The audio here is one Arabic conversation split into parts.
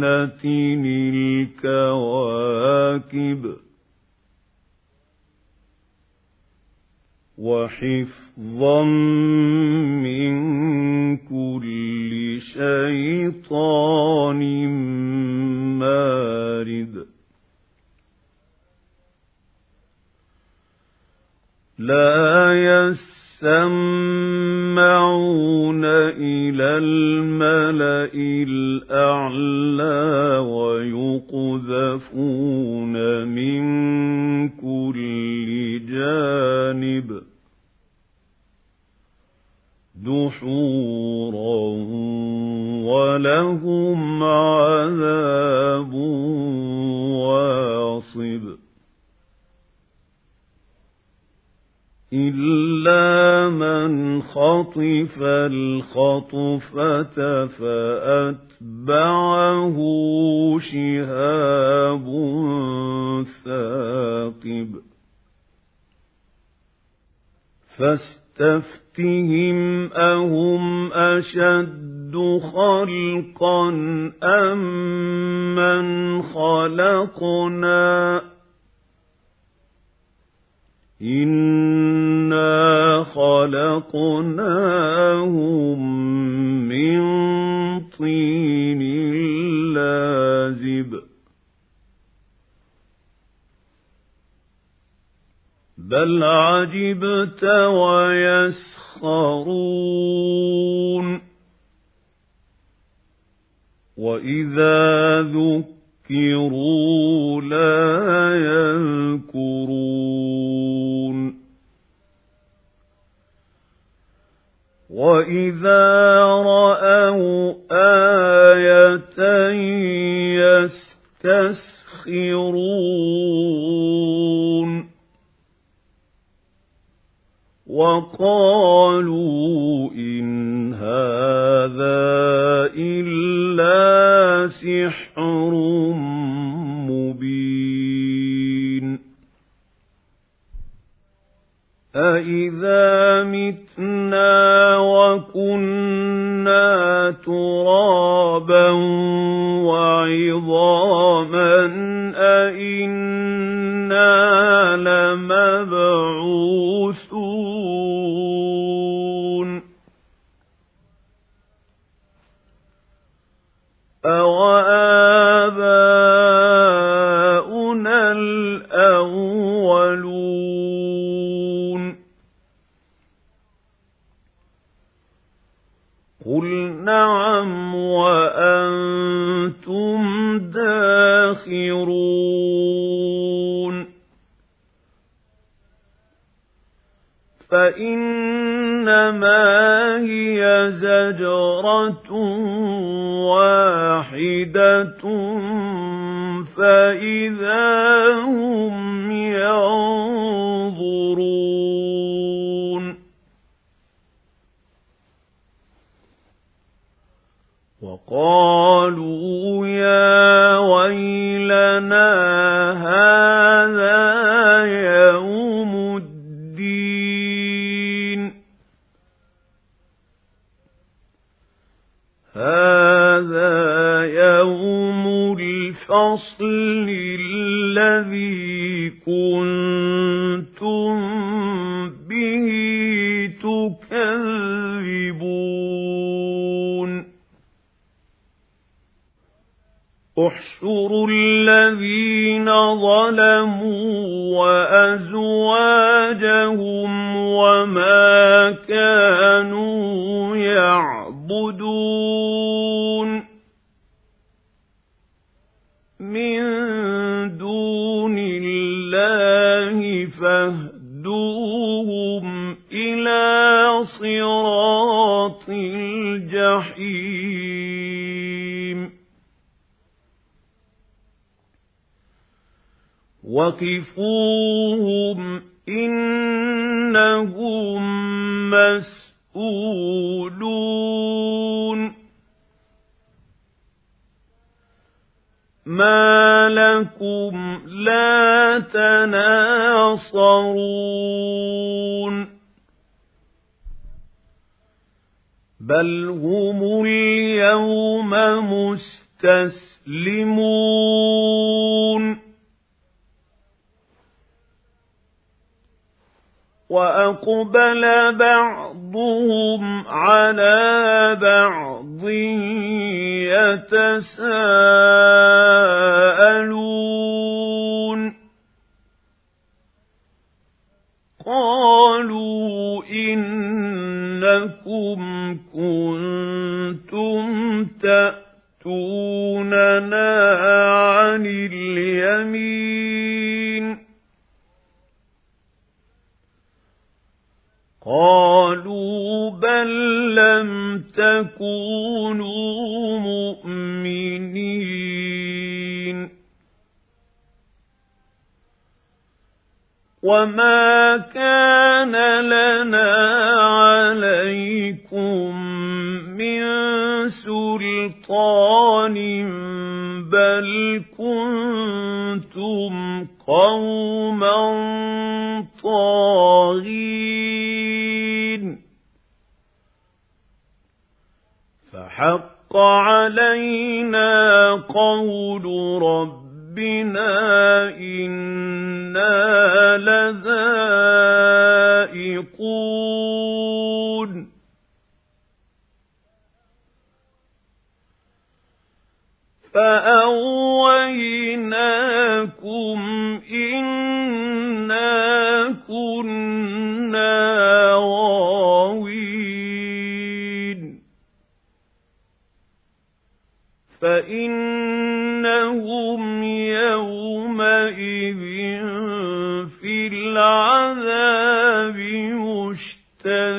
بزينة الكواكب وحفظا خطف الخطفة فأتبعه شهاب ثاقب. فاستفتهم أهم أشد خلقا أم من خلقنا؟ إنا خلقناهم من طين لازب. بل عجبت ويسخرون. وإذا ذكروا لا يذكرون. وإذا رأوا آية يستسخرون وقالوا إن هذا إلا سحر أإذا متنا وكنا ترابا وعظاما أإنا لمبعوثون فإنما هي زجرة واحدة فإذا هم ينظرون. وقالوا يا ويلنا هذا هذا يوم الفصل الَّذِي كُنتُم بِهِ تُكَذِّبُونَ. احْشُرُوا الَّذِينَ ظَلَمُوا وَأَزْوَاجَهُمْ وَمَا كَانُوا الْجَحِيمِ وَقِفُوهُمْ إِنَّهُم مَّسْئُولُونَ مَا لَكُمْ لَا تَنَاصَرُونَ. بَلْ هُمُ الْيَوْمَ مُسْتَسْلِمُونَ وَأَقْبَلَ بَعْضُهُمْ عَلَىٰ بَعْضٍ يَتَسَاءَلُونَ قَالُوا إِنَّكُمْ كُنتُمْ تَأْتُونَنَا عَنِ الْيَمِينِ قَالُوا بَل لَّمْ تَكُونُوا مُؤْمِنِينَ وَمَا كَانَ لَنَا عَلَيْكُم مِّن سُلْطَانٍ بَلْ كُنتُمْ قَوْمًا طَاغِينَ فَحَقَّ عَلَيْنَا قَوْلُ رَبِّنَا إِنَّا لَذَائِقُونَ فَأَغْوَيْنَاكُمْ إِنَّا كُنَّا غَاوِينَ فَإِنَّهُمْ الْعَذَابِ مُشْتَرِكُونَ.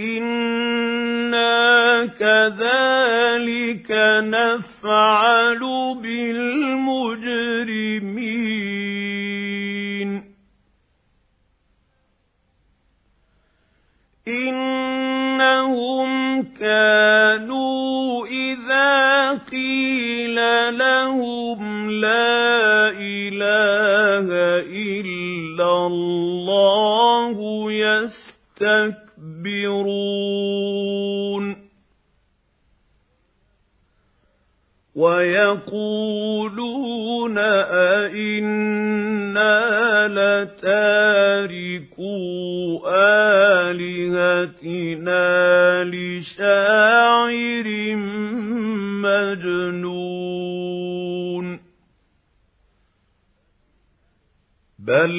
إِنَّا كَذَٰلِكَ نَفْعَلُ بِالْمُجْرِمِينَ. لَهُمْ لَا إِلَٰهَ إِلَّا اللَّهُ يَسْتَكْبِرُونَ. وَيَقُولُونَ أَئِنَّا لَتَارِكُو آلِهَتِنَا لِشَاعِرٍ مَّجْنُونٍ بَلْ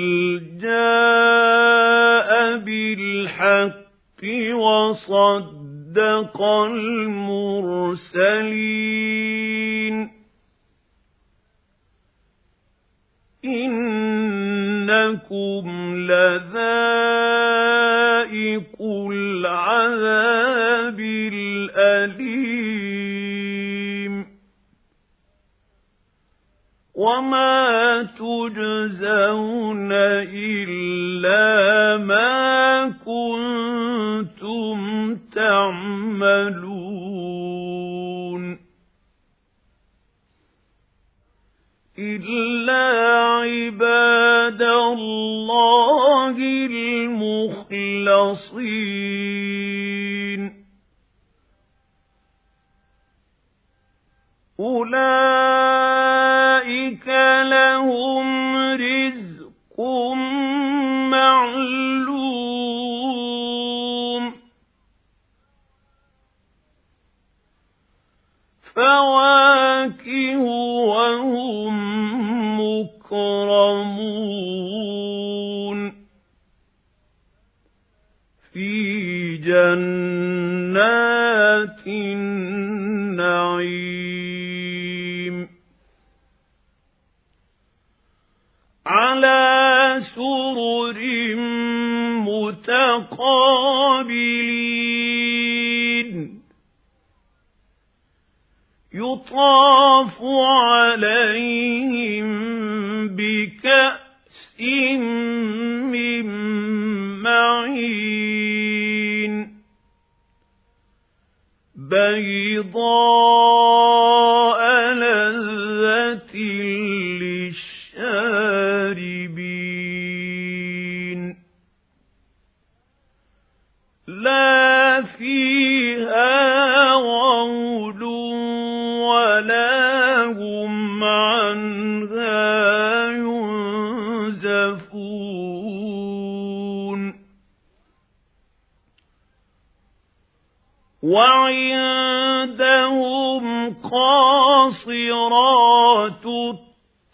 جَاءَ بِالْحَقِّ وَصَدَّقَ الْمُرْسَلِينَ إِنَّكُمْ لَذَائِقُو الْعَذَابِ الْأَلِيمِ وَمَا تُجْزَوْنَ إِلَّا مَا كُنتُمْ تَعْمَلُونَ إِلَّا عِبَادَ اللَّهِ الْمُخْلَصِينَ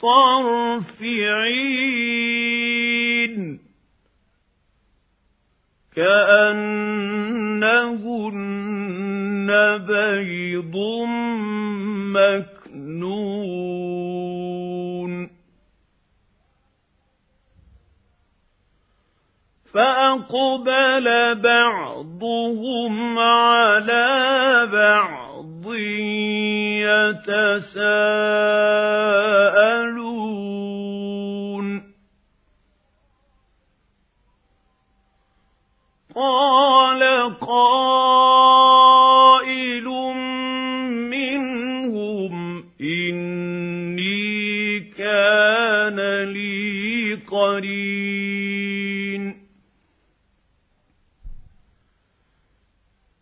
الطرف عين كأنهن بيض مكنون. فأقبل بعضهم على بعض يتساءلون.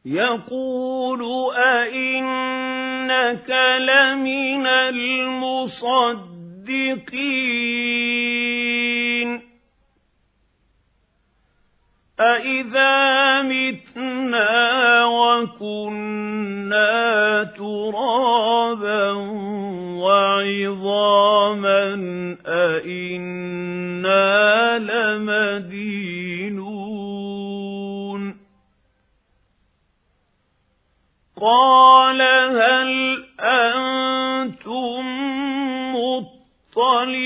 يقول أئنك لمن المصدقين أَإِذَا مِتْنَا وَكُنَّا تُرَابًا وَعِظَامًا أَإِنَّا لَمَدِينُونَ قَالَ هَلْ أَنتُم مُّطَّلِعُونَ؟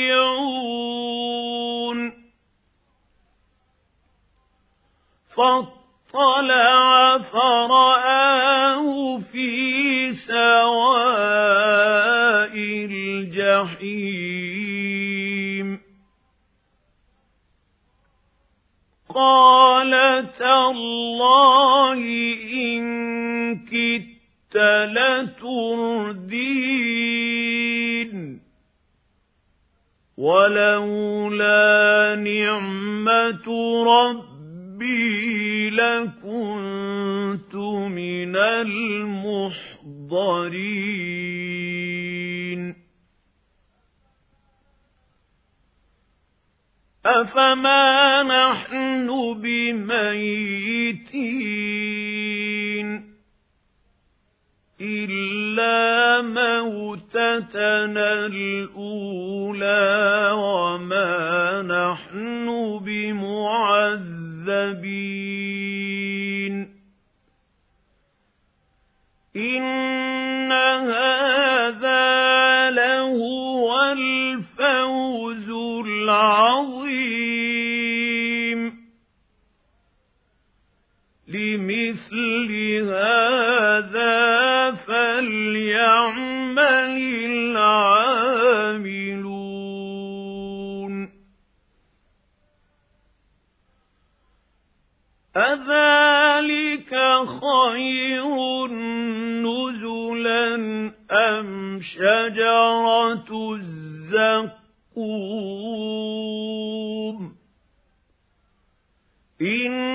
فاطلع فرآه في سواء الجحيم. قال تالله إن كدت لتردين. ولولا نعمة ربي لكنت من المحضرين. أفما نحن بميتين؟ إلا موتتنا الأولى وما نحن بمعذبين إن هذا لهو الفوز العظيم لمثل هذا فليعمل العاملون. أذلك خير نزلا أم شجرة الزقوم؟ إنا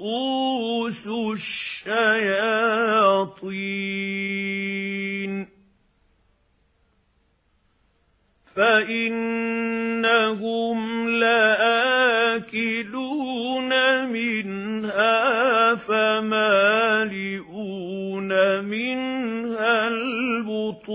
الشَّيَاطِينِ. فَإِنَّهُمْ لَآكِلُونَ مِنْهَا فَمَالِئُونَ مِنْهَا الْبُطُونَ.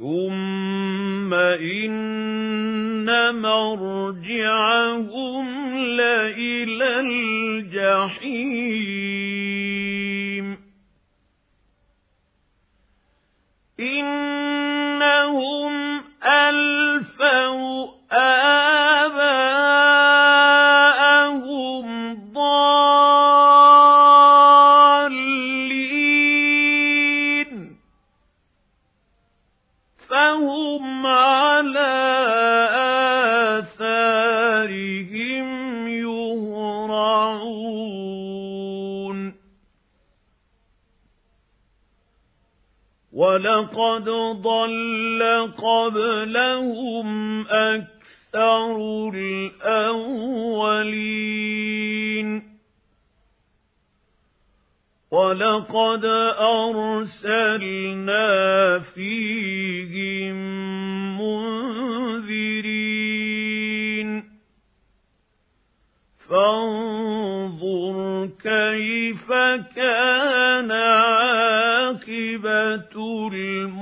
ثُمَّ إِنَّ مَرْجِعَهُمْ لَإِلَى الْجَحِيمِ قَبْلَهُمْ أَكْثَرُ الْأَوَّلِينَ. وَلَقَدْ أَرْسَلْنَا فِيهِم مُّنذِرِينَ. فَانظُرْ كَيْفَ كَانَ عَاقِبَةُ الْمُنذَرِينَ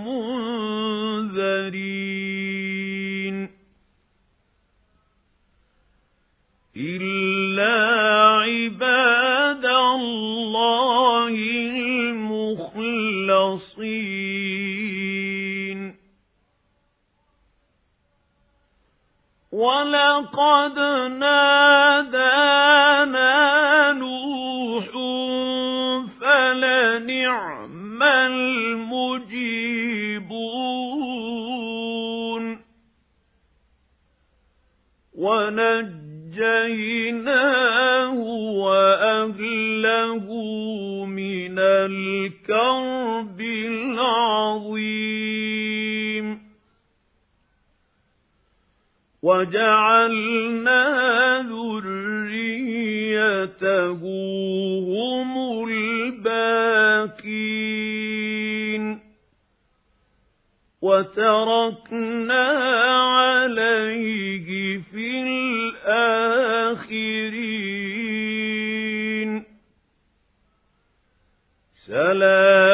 وَلَقَدْ نَادَانَا نُوحٌ فَلَنِعْمَ الْمُجِيبُونَ وَنَجَّيْنَاهُ وَأَهْلَهُ مِنَ الْكَرْبِ وَجَعَلْنَا ذُرِّيَّتَهُ هُمُ الْبَاقِينَ. وَتَرَكْنَا عَلَيْهِ فِي الْآخِرِينَ. سَلَامٌ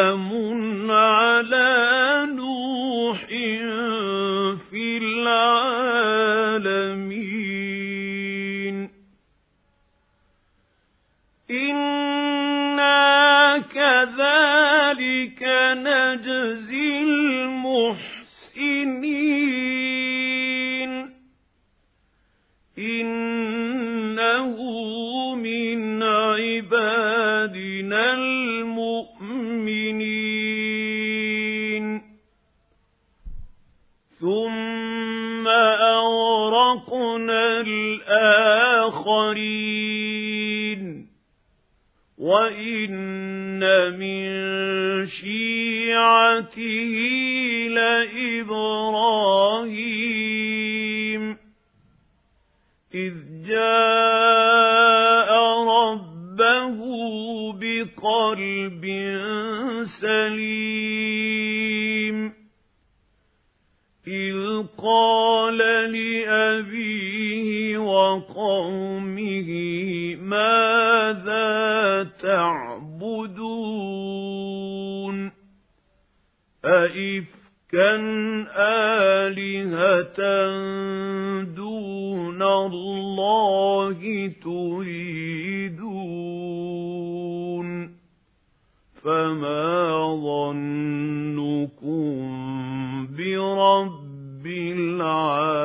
أَئِفْكًا آلهة دون الله تريدون. فما ظنكم برب العالمين؟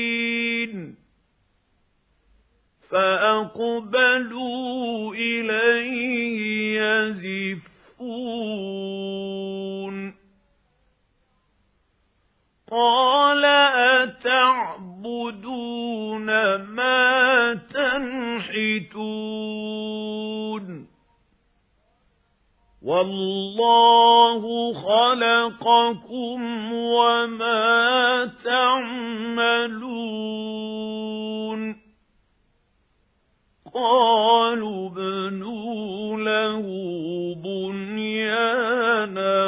فأقبلوا إليه يزفون. قال أتعبدون ما تنحتون؟ والله خلقكم وما تعملون. قالوا ابنوا له بنيانا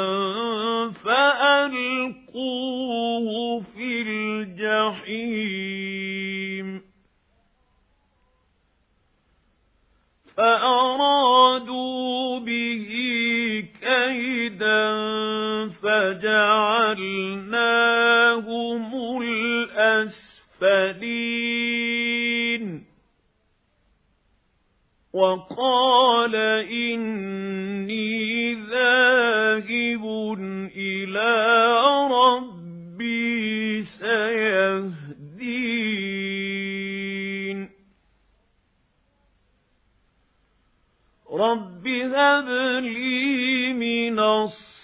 فألقوه في الجحيم. فأرادوا به كيدا فجعلناهم الأسفلين. وقال إني ذاهب إلى ربي سيهدين. رب هب لي من الصالحين.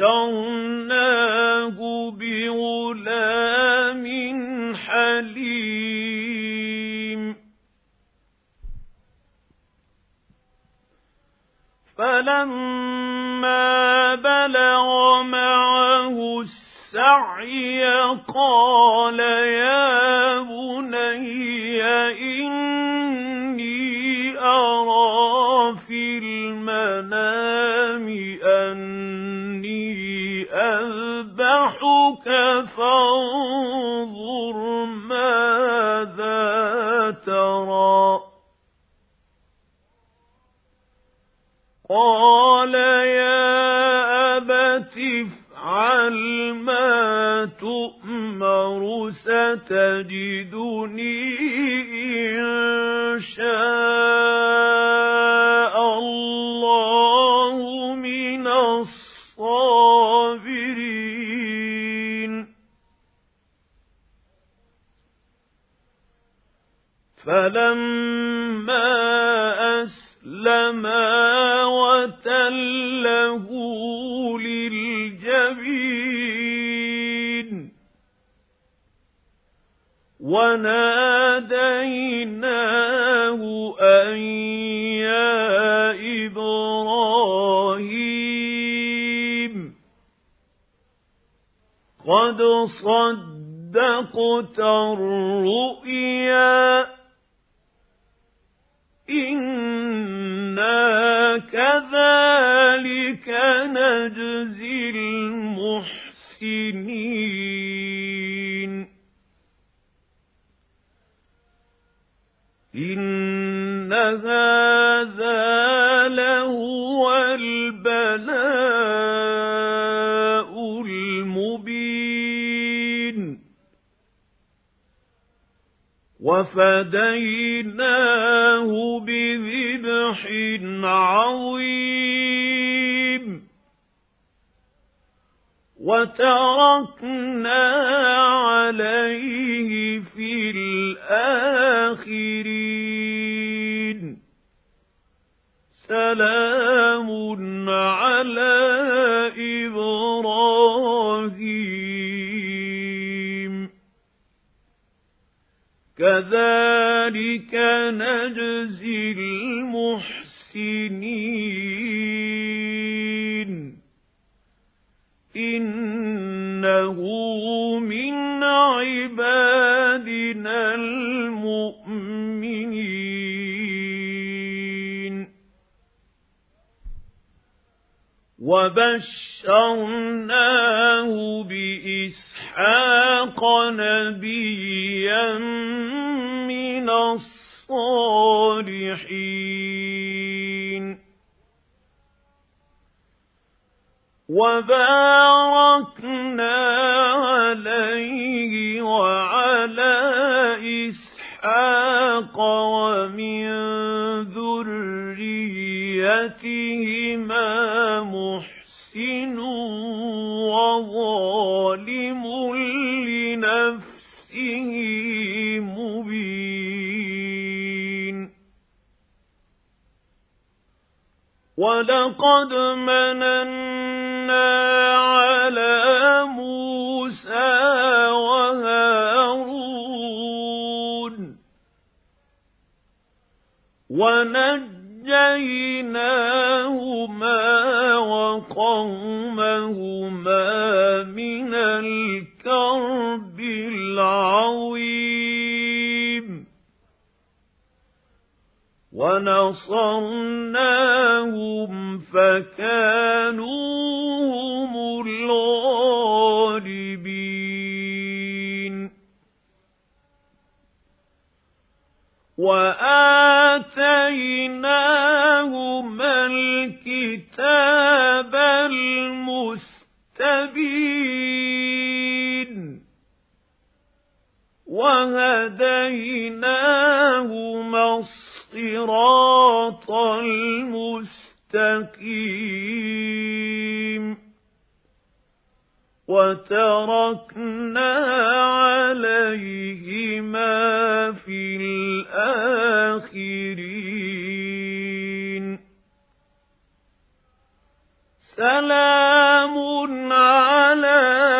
فبشرناه بغلام حليم فلما بلغ معه السعي قال يا بني إني أرى في المنام أني أذبحك فانظر ماذا ترى. قال يا أبت افعل ما تؤمر ستجدني إن شاء فلما وتركنا عليه في الآخرين. سلام على إبراهيم. كذلك نجزي وبشرناه بإسحاق نبيا من الصالحين. وباركنا عليه وعلى إسحاق ومن ذريتهما محسن وظالم لنفسه مبين ولقد مننا على موسى وهارون ونجيناهما وقومهما من الكرب العظيم ونصرناهم فكانوا وآتيناهما الكتاب المستبين وهديناهما الصراط المستقيم وتركنا عليهما في الآخرين. سلام على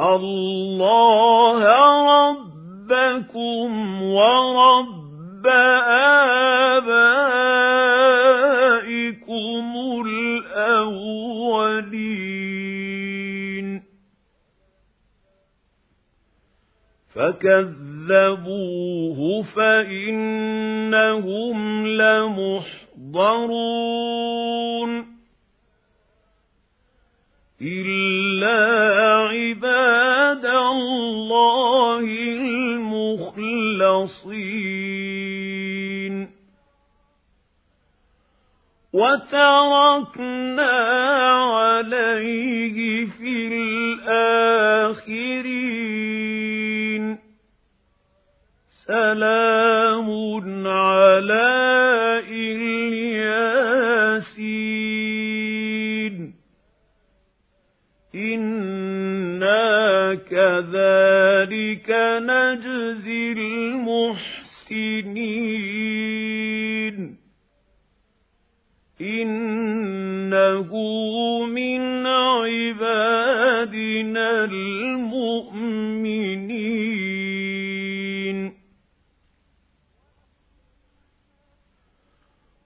الله ربكم ورب آبائكم الأولين. فكذبوه فإنهم لمحضرون. إلا عباد الله المخلصين وتركنا عليه في الآخرين سلام على كَذَٰلِكَ نَجْزِي الْمُحْسِنِينَ. إِنَّهُ مِنْ عِبَادِنَا الْمُؤْمِنِينَ.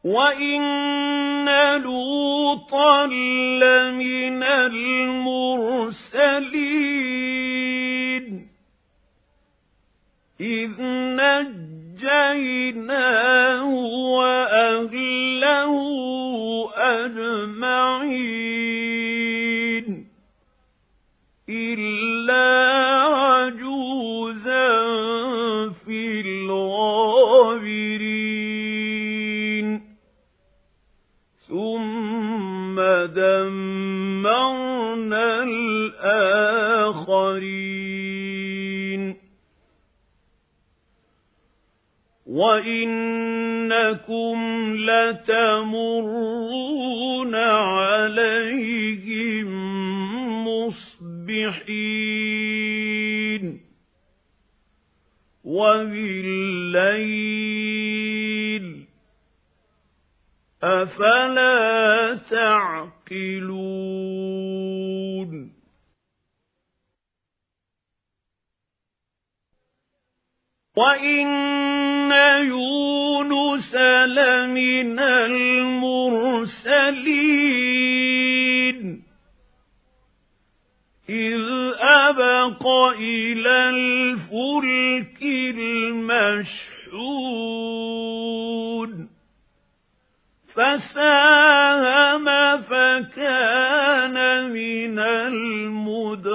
وَإِنَّ لُوطًا لَّمِنَ الْمُرْسَلِينَ. إِذْ نَجَّيْنَاهُ وَأَهْلَهُ أَجْمَعِينَ وَإِنَّكُمْ لَتَمُرُّونَ عَلَيْهِم مُّصْبِحِينَ وَبِاللَّيْلِ ۗ أَفَلَا تَعْقِلُونَ وَإِنَّ يُونُسَ لَمِنَ الْمُرْسَلِينَ إِذْ أَبَقَ إِلَى الْفُلْكِ الْمَشْحُونِ فَسَاهَمَ فَكَانَ مِنَ الْمُدْحَضِينَ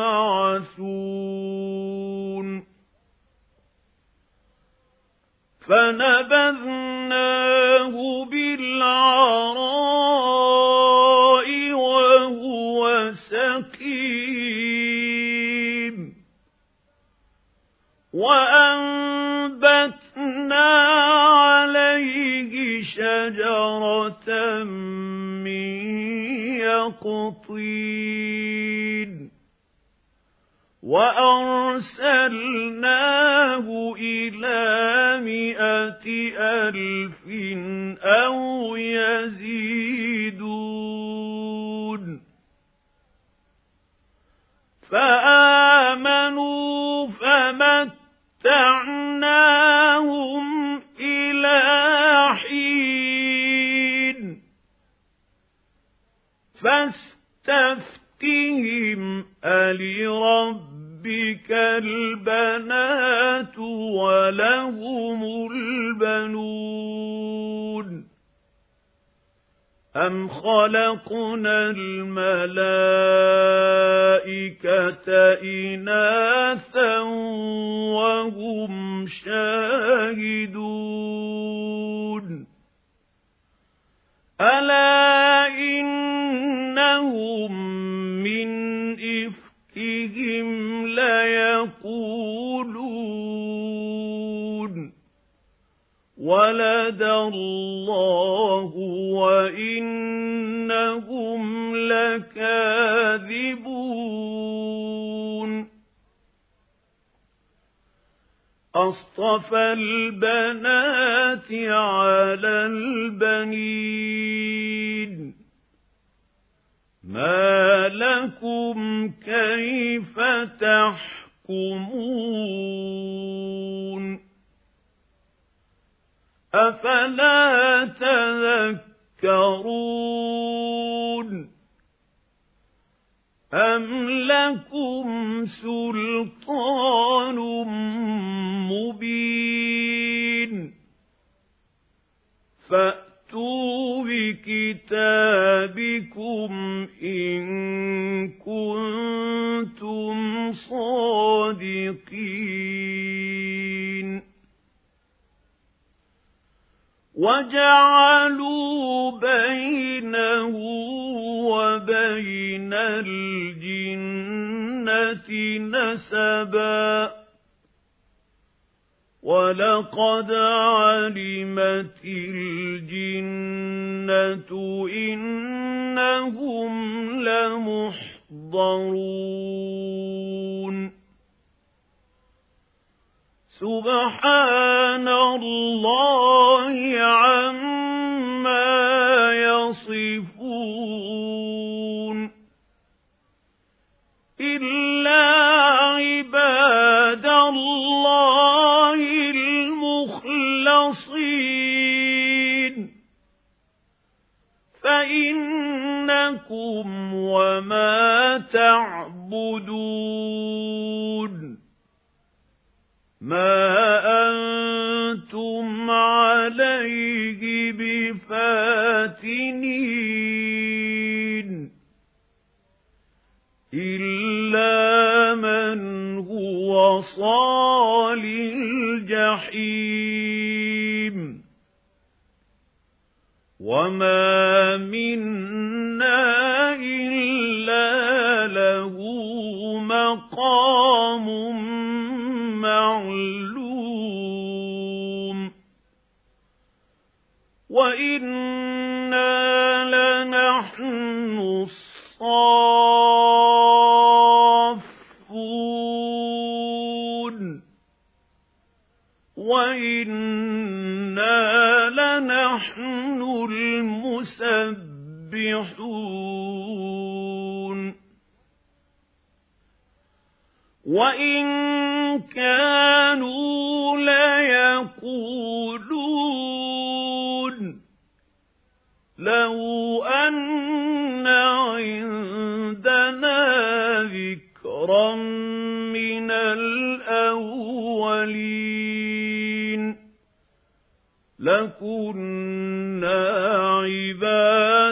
يُبْعَثُونَ. فَنَبَذْنَاهُ بِالْعَرَاءِ وَهُوَ سَقِيمٌ. وَأَنبَتْنَا عَلَيْهِ شَجَرَةً مِّن يَقْطِينٍ. وَأَرْسَلْنَاهُ إِلَىٰ مِائَةِ أَلْفٍ أَوْ يَزِيدُونَ فَآمَنُوا فَمَتَّعْنَاهُمْ إِلَىٰ حِينٍ فَاسْتَفْتِهِمْ أَلِرَبِّكَ الْبَنَاتُ وَلَهُمُ الْبَنُونَ أَمْ خَلَقْنَا الْمَلَائِكَةَ إِنَاثًا وَهُمْ شَاهِدُونَ أَلَا إِنَّهُم إِفْكِهِمْ لَيَقُولُونَ وَلَدَ اللَّهُ وَإِنَّهُمْ لَكَاذِبُونَ أَصْطَفَى الْبَنَاتِ عَلَى الْبَنِينَ مَا لَكُمْ كَيْفَ تَحْكُمُونَ أَفَلَا تَذَكَّرُونَ أَمْ لَكُمْ سُلْطَانٌ مُّبِينٌ فَأْتُوا بِكِتَابِكُمْ إِن كُنتُمْ صَادِقِينَ وَجَعَلُوا بَيْنَهُ وَبَيْنَ الْجِنَّةِ نَسَبًا وَلَقَدْ عَلِمَتِ الْجِنَّةُ إِنَّهُمْ لَمُحْضَرُونَ سُبْحَانَ اللَّهِ عَمَّا يَصِفُونَ إِلَّا عِبَادَ اللَّهِ الْمُخْلَصِينَ فَإِنَّكُمْ وَمَا تَعْبُدُونَ. مَا أَنتُمْ عَلَيْهِ بِفَاتِنِينَ.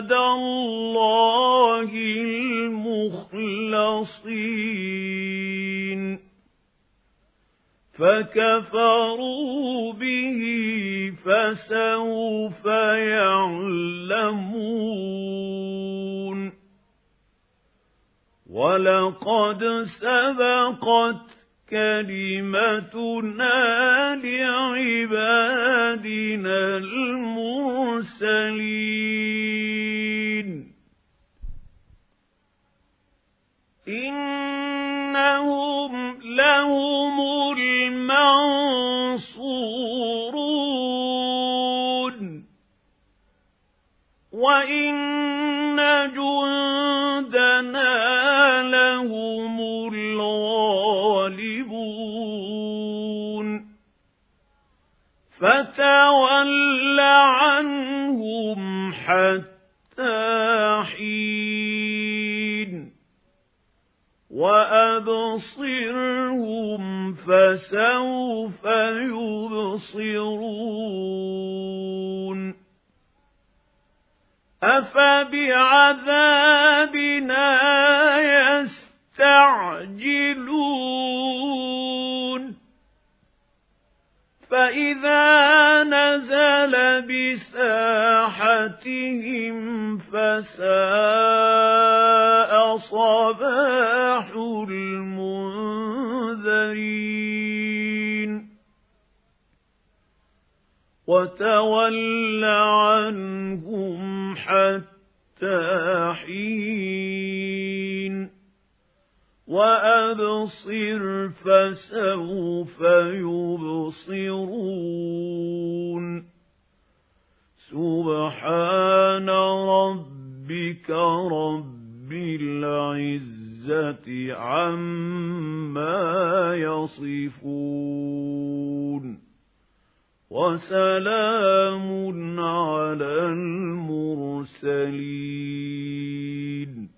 عِبَادَ اللَّهِ الْمُخْلَصِينَ فَكَفَرُوا بِهِ فَسَوْفَ يَعْلَمُونَ وَلَقَدْ سَبَقَتْ كَلِمَتُنَا لِعِبَادِنَا الْمُرْسَلِينَ. إِنَّهُمْ لَهُمُ الْمَنصُورُونَ. وَإِنَّ جُندَنَا لَهُمُ فَتَوَلَّ عَنْهُمْ حَتَّىٰ حِينٍ وَأَبْصِرْهُمْ فَسَوْفَ يُبْصِرُونَ أَفَبِعَذَابِنَا يَسْتَعْجِلُونَ فَإِذَا نَزَلَ بِسَاحَتِهِمْ فَسَاءَ صَبَاحُ الْمُنذَرِينَ وَتَوَلَّ عَنْهُمْ حَتَّىٰ حِينٍ وَأَبْصِرْ فَسَوْفَ يُبْصِرُونَ. سُبْحَانَ رَبِّكَ رَبِّ الْعِزَّةِ عَمَّا يَصِفُونَ. وَسَلَامٌ عَلَى الْمُرْسَلِينَ.